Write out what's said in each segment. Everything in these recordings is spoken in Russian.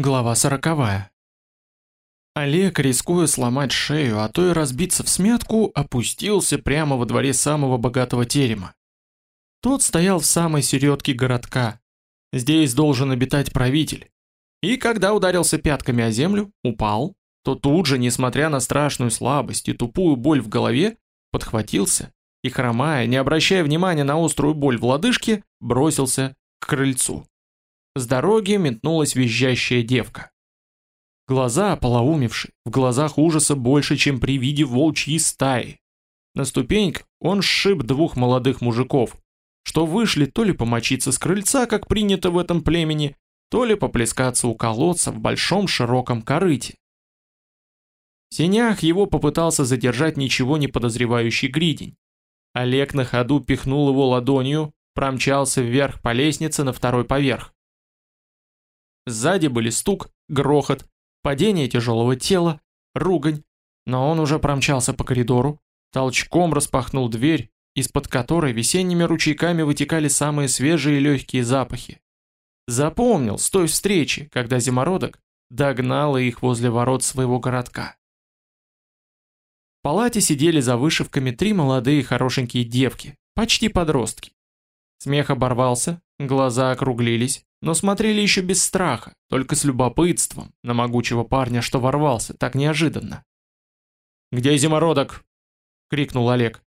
Глава сороковая. Олег, рискуя сломать шею, а то и разбиться в смятку, опустился прямо во дворе самого богатого терема. Тот стоял в самой середке городка. Здесь должен обитать правитель. И когда ударился пятками о землю, упал, то тут же, несмотря на страшную слабость и тупую боль в голове, подхватился и, хромая, не обращая внимания на острую боль в лодыжке, бросился к крыльцу. С дороги метнулась визжащая девка. Глаза ополоумевшие, в глазах ужаса больше, чем при виде волчьей стаи. На ступеньках он сшиб двух молодых мужиков, что вышли то ли помочиться с крыльца, как принято в этом племени, то ли поплескаться у колодца в большом широком корыте. В сенях его попытался задержать ничего не подозревающий гридень. Олег на ходу пихнул его ладонью, промчался вверх по лестнице на второй поверх. Сзади были стук, грохот, падение тяжелого тела, ругань, но он уже промчался по коридору, толчком распахнул дверь, из-под которой весенними ручейками вытекали самые свежие и легкие запахи. Запомнил с той встречи, когда зимородок догнал их возле ворот своего городка. В палате сидели за вышивками три молодые хорошенькие девки, почти подростки. Смех оборвался, глаза округлились, но смотрели еще без страха, только с любопытством на могучего парня, что ворвался так неожиданно. «Где зимородок?» — крикнул Олег.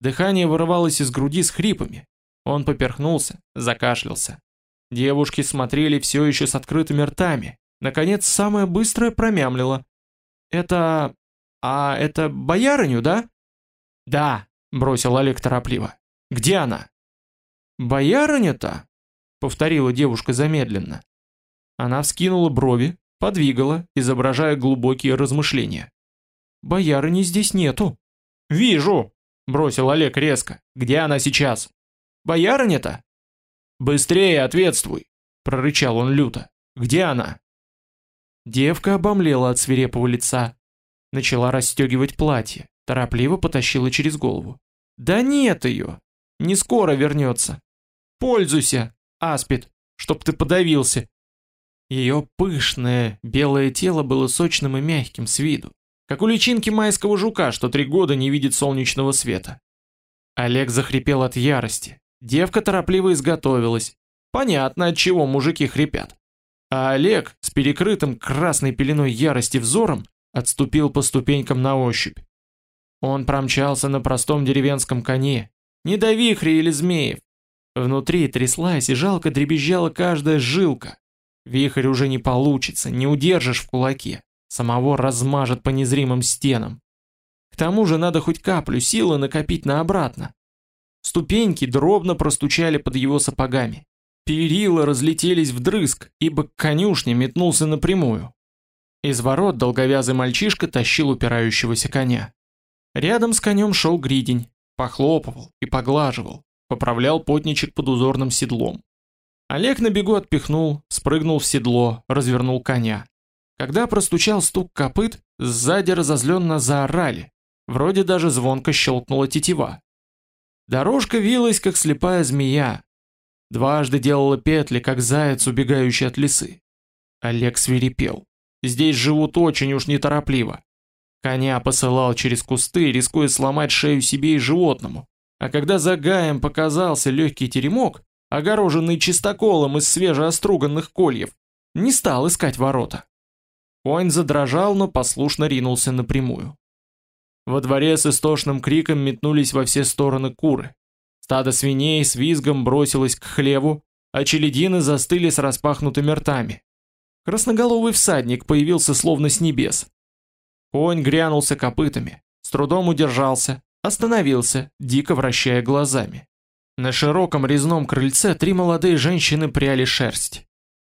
Дыхание вырывалось из груди с хрипами. Он поперхнулся, закашлялся. Девушки смотрели все еще с открытыми ртами. Наконец, самое быстрое промямлило. «Это... а это боярыню, да?» «Да», — бросил Олег торопливо. «Где она?» «Боярыня-то?» Повторила девушка замедленно. Она вскинула брови, подвигала, изображая глубокие размышления. Боярыни здесь нету. Вижу, бросил Олег резко. Где она сейчас? Боярыня-то? Быстрее ответствуй, прорычал он люто. Где она? Девка обомлела от свирепого лица, начала расстегивать платье, торопливо потащила через голову. Да нет ее, не скоро вернется. Пользуйся, Аспид, чтоб ты подавился. Ее пышное белое тело было сочным и мягким с виду, как у личинки майского жука, что три года не видит солнечного света. Олег захрипел от ярости. Девка торопливо изготовилась. Понятно, от чего мужики хрипят. А Олег с перекрытым красной пеленой ярости взором отступил по ступенькам на ощупь. Он промчался на простом деревенском коне, не до вихрей или змеев, Внутри тряслась и жалко дребезжала каждая жилка. Вихрь уже не получится, не удержишь в кулаке. Самого размажет по незримым стенам. К тому же надо хоть каплю силы накопить на обратно. Ступеньки дробно простучали под его сапогами. Перила разлетелись вдрызг, ибо к конюшне метнулся напрямую. Из ворот долговязый мальчишка тащил упирающегося коня. Рядом с конем шел гридень, похлопывал и поглаживал, поправлял потничек под узорным седлом. Олег на бегу отпихнул, спрыгнул в седло, развернул коня. Когда простучал стук копыт, сзади разозленно заорали, вроде даже звонко щелкнула тетива. Дорожка вилась, как слепая змея. Дважды делала петли, как заяц, убегающий от лисы. Олег свирепел. Здесь живут очень уж неторопливо. Коня посылал через кусты, рискуя сломать шею себе и животному. А когда за гаем показался легкий теремок, огороженный чистоколом из свежеоструганных кольев, не стал искать ворота. Конь задрожал, но послушно ринулся напрямую. Во дворе с истошным криком метнулись во все стороны куры. Стадо свиней с визгом бросилось к хлеву, а челядины застыли с распахнутыми ртами. Красноголовый всадник появился словно с небес. Конь грянулся копытами, с трудом удержался, Остановился, дико вращая глазами. На широком резном крыльце три молодые женщины пряли шерсть.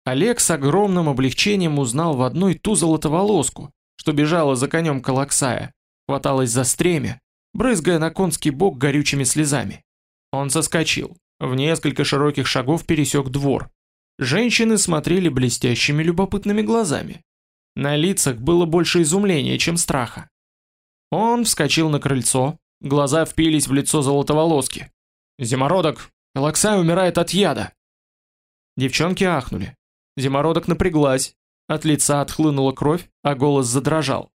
Олег с огромным облегчением узнал в одной ту золотоволоску, что бежала за конем Калаксая, хваталась за стремя, брызгая на конский бок горючими слезами. Он соскочил, в несколько широких шагов пересек двор. Женщины смотрели блестящими любопытными глазами. На лицах было больше изумления, чем страха. Он вскочил на крыльцо, Глаза впились в лицо золотоволоски. «Зимородок! Алаксай умирает от яда!» Девчонки ахнули. Зимородок напряглась. От лица отхлынула кровь, а голос задрожал.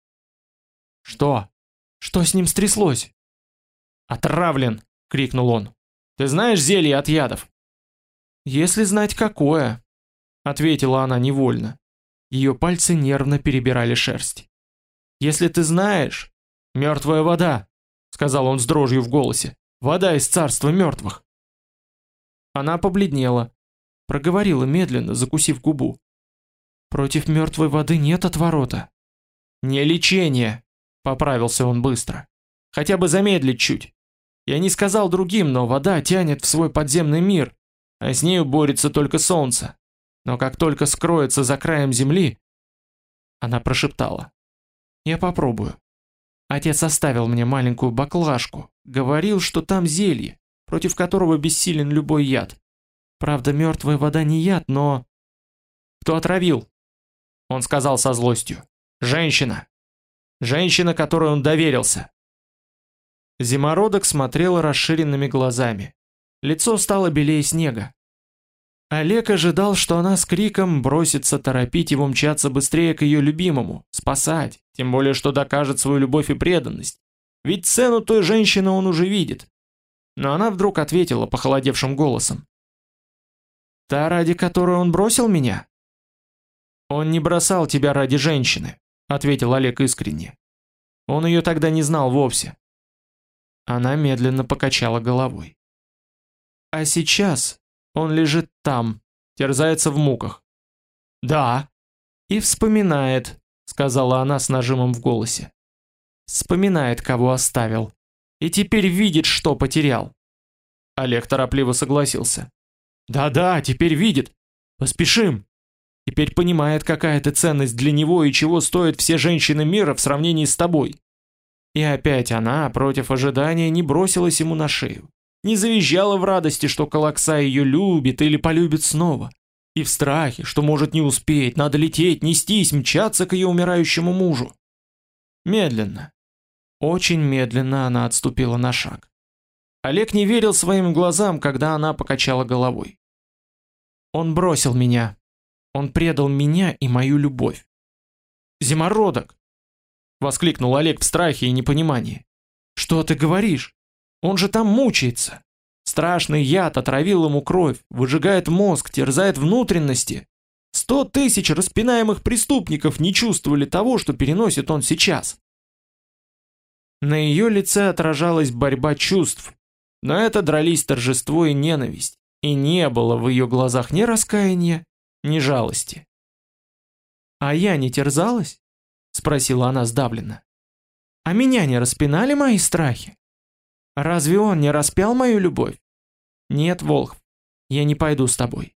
«Что? Что с ним стряслось?» «Отравлен!» — крикнул он. «Ты знаешь зелье от ядов?» «Если знать какое», — ответила она невольно. Ее пальцы нервно перебирали шерсть. «Если ты знаешь...» «Мертвая вода», — сказал он с дрожью в голосе. «Вода из царства мертвых». Она побледнела, проговорила медленно, закусив губу. «Против мертвой воды нет отворота». «Не лечение», — поправился он быстро. «Хотя бы замедлить чуть. Я не сказал другим, но вода тянет в свой подземный мир, а с нею борется только солнце. Но как только скроется за краем земли...» Она прошептала. «Я попробую. Отец оставил мне маленькую баклажку, говорил, что там зелье, против которого бессилен любой яд. Правда, мертвая вода не яд, но... Кто отравил? Он сказал со злостью. Женщина. Женщина, которой он доверился. Зимородок смотрела расширенными глазами. Лицо стало белее снега. Олег ожидал, что она с криком бросится торопить его мчаться быстрее к ее любимому, спасать, тем более что докажет свою любовь и преданность. Ведь цену той женщины он уже видит. Но она вдруг ответила похолодевшим голосом. «Та, ради которой он бросил меня?» «Он не бросал тебя ради женщины», — ответил Олег искренне. Он ее тогда не знал вовсе. Она медленно покачала головой. «А сейчас он лежит там, терзается в муках». «Да». «И вспоминает», — сказала она с нажимом в голосе. «Вспоминает, кого оставил. И теперь видит, что потерял». Олег торопливо согласился. «Да-да, теперь видит. Поспешим». Теперь понимает, какая ты ценность для него и чего стоят все женщины мира в сравнении с тобой. И опять она, против ожидания, не бросилась ему на шею. Не завизжала в радости, что Калакса ее любит или полюбит снова. И в страхе, что может не успеть, надо лететь, нестись, мчаться к ее умирающему мужу. Медленно. Очень медленно она отступила на шаг. Олег не верил своим глазам, когда она покачала головой. Он бросил меня, он предал меня и мою любовь. Зимородок! Воскликнул Олег в страхе и непонимании. Что ты говоришь? Он же там мучается. Страшный яд отравил ему кровь, выжигает мозг, терзает внутренности. Сто тысяч распинаемых преступников не чувствовали того, что переносит он сейчас. На ее лице отражалась борьба чувств, но это дрались торжество и ненависть, и не было в ее глазах ни раскаяния, ни жалости. «А я не терзалась?» — спросила она сдавленно. «А меня не распинали мои страхи? Разве он не распял мою любовь? Нет, Волхв, я не пойду с тобой».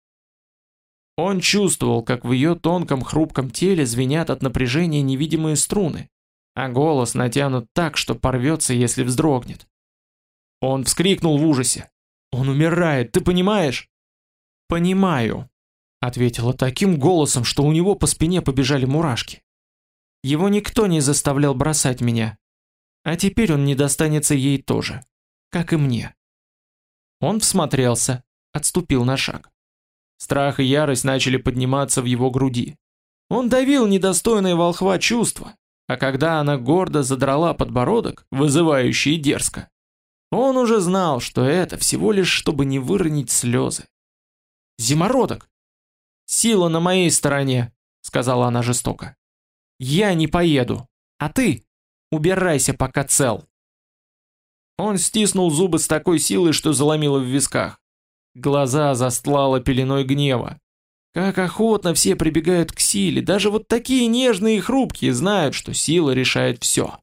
Он чувствовал, как в ее тонком хрупком теле звенят от напряжения невидимые струны, а голос натянут так, что порвется, если вздрогнет. Он вскрикнул в ужасе. «Он умирает, ты понимаешь?» «Понимаю», ответила таким голосом, что у него по спине побежали мурашки. Его никто не заставлял бросать меня. А теперь он не достанется ей тоже, как и мне. Он всмотрелся, отступил на шаг. Страх и ярость начали подниматься в его груди. Он давил недостойное волхва чувства, а когда она гордо задрала подбородок, вызывающе и дерзко, он уже знал, что это всего лишь, чтобы не выронить слезы. «Зимородок! Сила на моей стороне, сказала она жестоко. Я не поеду, а ты убирайся, пока цел. Он стиснул зубы с такой силой, что заломило в висках. Глаза застлало пеленой гнева. Как охотно все прибегают к силе, даже вот такие нежные и хрупкие знают, что сила решает все.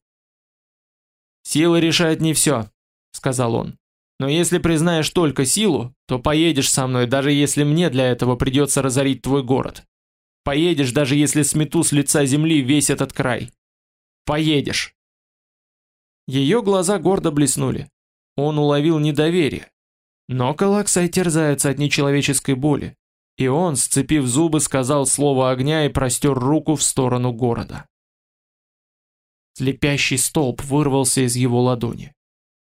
«Сила решает не все», — сказал он. Но если признаешь только силу, то поедешь со мной, даже если мне для этого придется разорить твой город. Поедешь, даже если смету с лица земли весь этот край. Поедешь. Ее глаза гордо блеснули. Он уловил недоверие. Но Калаксай терзается от нечеловеческой боли. И он, сцепив зубы, сказал слово огня и простер руку в сторону города. Слепящий столб вырвался из его ладони.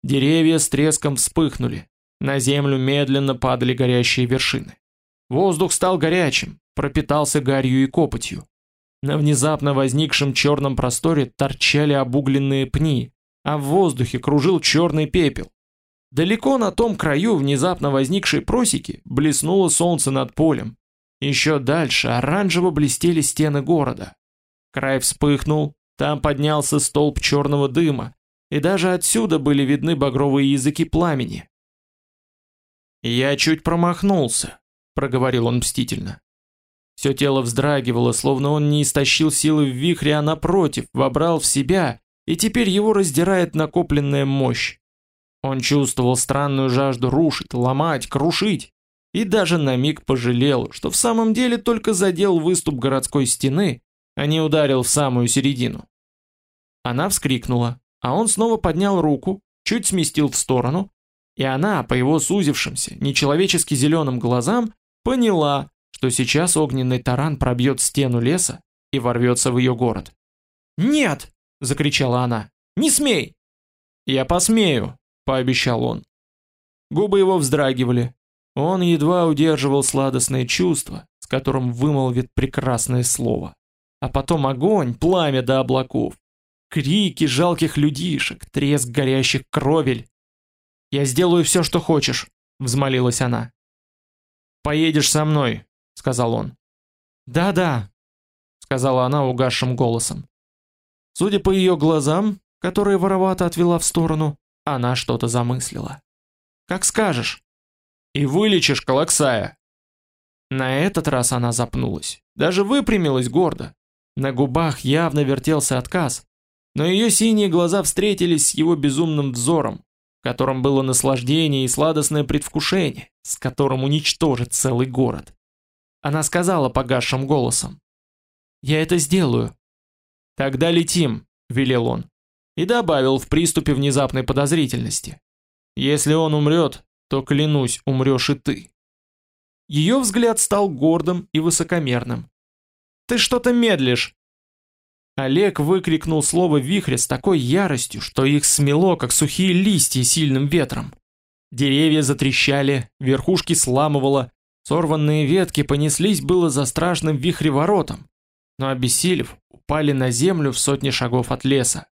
Деревья с треском вспыхнули. На землю медленно падали горящие вершины. Воздух стал горячим, пропитался гарью и копотью. На внезапно возникшем черном просторе торчали обугленные пни, а в воздухе кружил черный пепел. Далеко на том краю внезапно возникшей просеки блеснуло солнце над полем. Еще дальше оранжево блестели стены города. Край вспыхнул, там поднялся столб черного дыма, и даже отсюда были видны багровые языки пламени. «Я чуть промахнулся», — проговорил он мстительно. Все тело вздрагивало, словно он не истощил силы в вихре, а напротив, вобрал в себя, и теперь его раздирает накопленная мощь. Он чувствовал странную жажду рушить, ломать, крушить, и даже на миг пожалел, что в самом деле только задел выступ городской стены, а не ударил в самую середину. Она вскрикнула, а он снова поднял руку, чуть сместил в сторону, и она, по его сузившимся, нечеловечески зеленым глазам, поняла, что сейчас огненный таран пробьет стену леса и ворвется в ее город. «Нет!» — закричала она. «Не смей!» «Я посмею!» — пообещал он. Губы его вздрагивали. Он едва удерживал сладостное чувство, с которым вымолвит прекрасное слово. А потом огонь, пламя до облаков. Крики жалких людишек, треск горящих кровель. «Я сделаю все, что хочешь», — взмолилась она. «Поедешь со мной», — сказал он. «Да-да», — сказала она угасшим голосом. Судя по ее глазам, которые воровато отвела в сторону, она что-то замыслила. «Как скажешь». «И вылечишь Калаксая». На этот раз она запнулась, даже выпрямилась гордо. На губах явно вертелся отказ, но ее синие глаза встретились с его безумным взором, в котором было наслаждение и сладостное предвкушение, с которым уничтожит целый город. Она сказала погасшим голосом. «Я это сделаю». «Тогда летим», — велел он. И добавил в приступе внезапной подозрительности. «Если он умрет, то, клянусь, умрешь и ты». Ее взгляд стал гордым и высокомерным. «Ты что-то медлишь!» Олег выкрикнул слово вихря с такой яростью, что их смело, как сухие листья сильным ветром. Деревья затрещали, верхушки сламывало, Сорванные ветки понеслись было за страшным вихреворотом, но обессилев, упали на землю в сотни шагов от леса.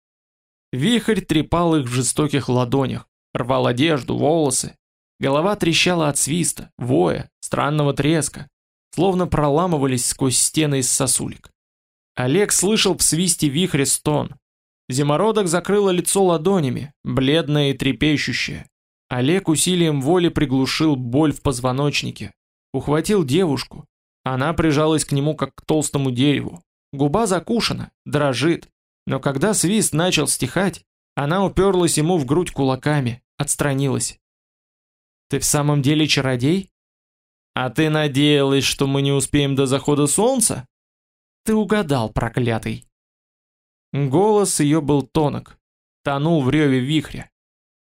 Вихрь трепал их в жестоких ладонях, рвал одежду, волосы. Голова трещала от свиста, воя, странного треска, словно проламывались сквозь стены из сосулек. Олег слышал в свисте вихря стон. Зимородок закрыло лицо ладонями, бледное и трепещущее. Олег усилием воли приглушил боль в позвоночнике, Ухватил девушку. Она прижалась к нему как к толстому дереву. Губа закушена, дрожит. Но когда свист начал стихать, она уперлась ему в грудь кулаками, отстранилась. «Ты в самом деле чародей?» «А ты надеялась, что мы не успеем до захода солнца?» «Ты угадал, проклятый!» Голос ее был тонок, тонул в реве вихря.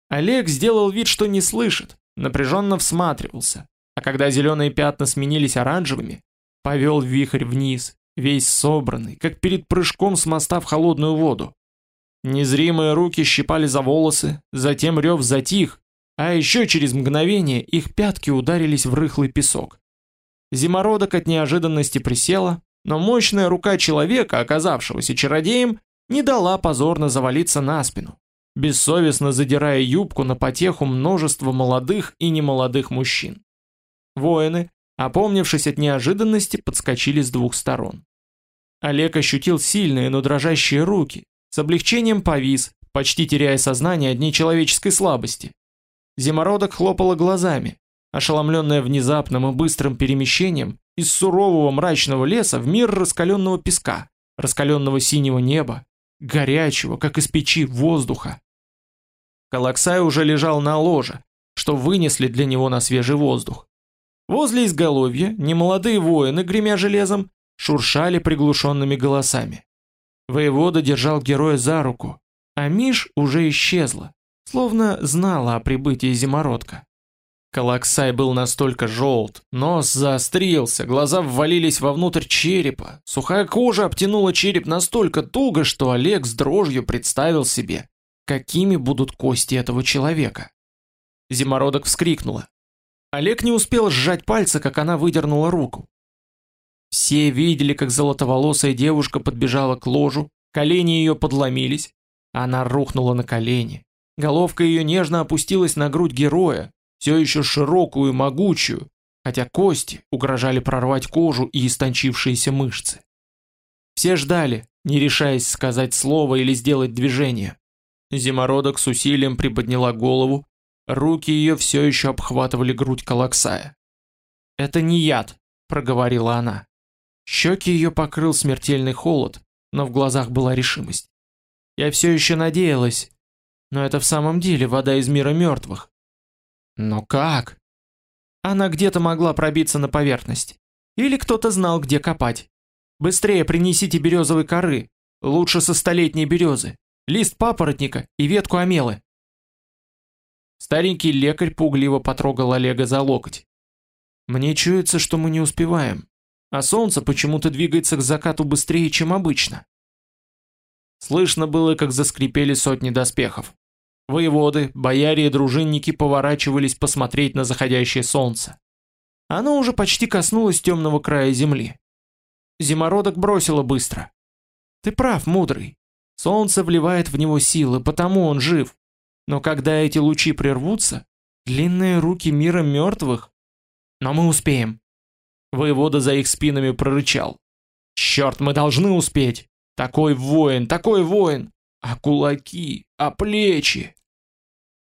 Олег сделал вид, что не слышит, напряженно всматривался, а когда зеленые пятна сменились оранжевыми, повел вихрь вниз, весь собранный, как перед прыжком с моста в холодную воду. Незримые руки щипали за волосы, затем рев затих, а еще через мгновение их пятки ударились в рыхлый песок. Зимородок от неожиданности присела, но мощная рука человека, оказавшегося чародеем, не дала позорно завалиться на спину, бессовестно задирая юбку на потеху множества молодых и немолодых мужчин. Воины, опомнившись от неожиданности, подскочили с двух сторон. Олег ощутил сильные, но дрожащие руки, с облегчением повис, почти теряя сознание от нечеловеческой слабости. Зимородок хлопала глазами, ошеломленная внезапным и быстрым перемещением из сурового мрачного леса в мир раскаленного песка, раскаленного синего неба, горячего, как из печи, воздуха. Калаксай уже лежал на ложе, что вынесли для него на свежий воздух. Возле изголовья немолодые воины, гремя железом, шуршали приглушенными голосами. Воевода держал героя за руку, а Миш уже исчезла, словно знала о прибытии зимородка. Калаксай был настолько желт, нос заострился, глаза ввалились вовнутрь черепа, сухая кожа обтянула череп настолько туго, что Олег с дрожью представил себе, какими будут кости этого человека. Зимородок вскрикнула. Олег не успел сжать пальцы, как она выдернула руку. Все видели, как золотоволосая девушка подбежала к ложу, колени ее подломились, она рухнула на колени. Головка ее нежно опустилась на грудь героя, все еще широкую и могучую, хотя кости угрожали прорвать кожу и истончившиеся мышцы. Все ждали, не решаясь сказать слово или сделать движение. Зимородок с усилием приподняла голову, руки ее все еще обхватывали грудь Калаксая. «Это не яд», — проговорила она. Щеки ее покрыл смертельный холод, но в глазах была решимость. Я все еще надеялась, но это в самом деле вода из мира мертвых. Но как? Она где-то могла пробиться на поверхность. Или кто-то знал, где копать. Быстрее принесите березовой коры, лучше со столетней березы, лист папоротника и ветку амелы. Старенький лекарь пугливо потрогал Олега за локоть. Мне чуется, что мы не успеваем а солнце почему-то двигается к закату быстрее, чем обычно. Слышно было, как заскрипели сотни доспехов. Воеводы, бояре и дружинники поворачивались посмотреть на заходящее солнце. Оно уже почти коснулось темного края земли. Зимородок бросило быстро. Ты прав, мудрый. Солнце вливает в него силы, потому он жив. Но когда эти лучи прервутся, длинные руки мира мертвых... Но мы успеем. Воевода за их спинами прорычал. «Черт, мы должны успеть! Такой воин, такой воин! А кулаки, а плечи!»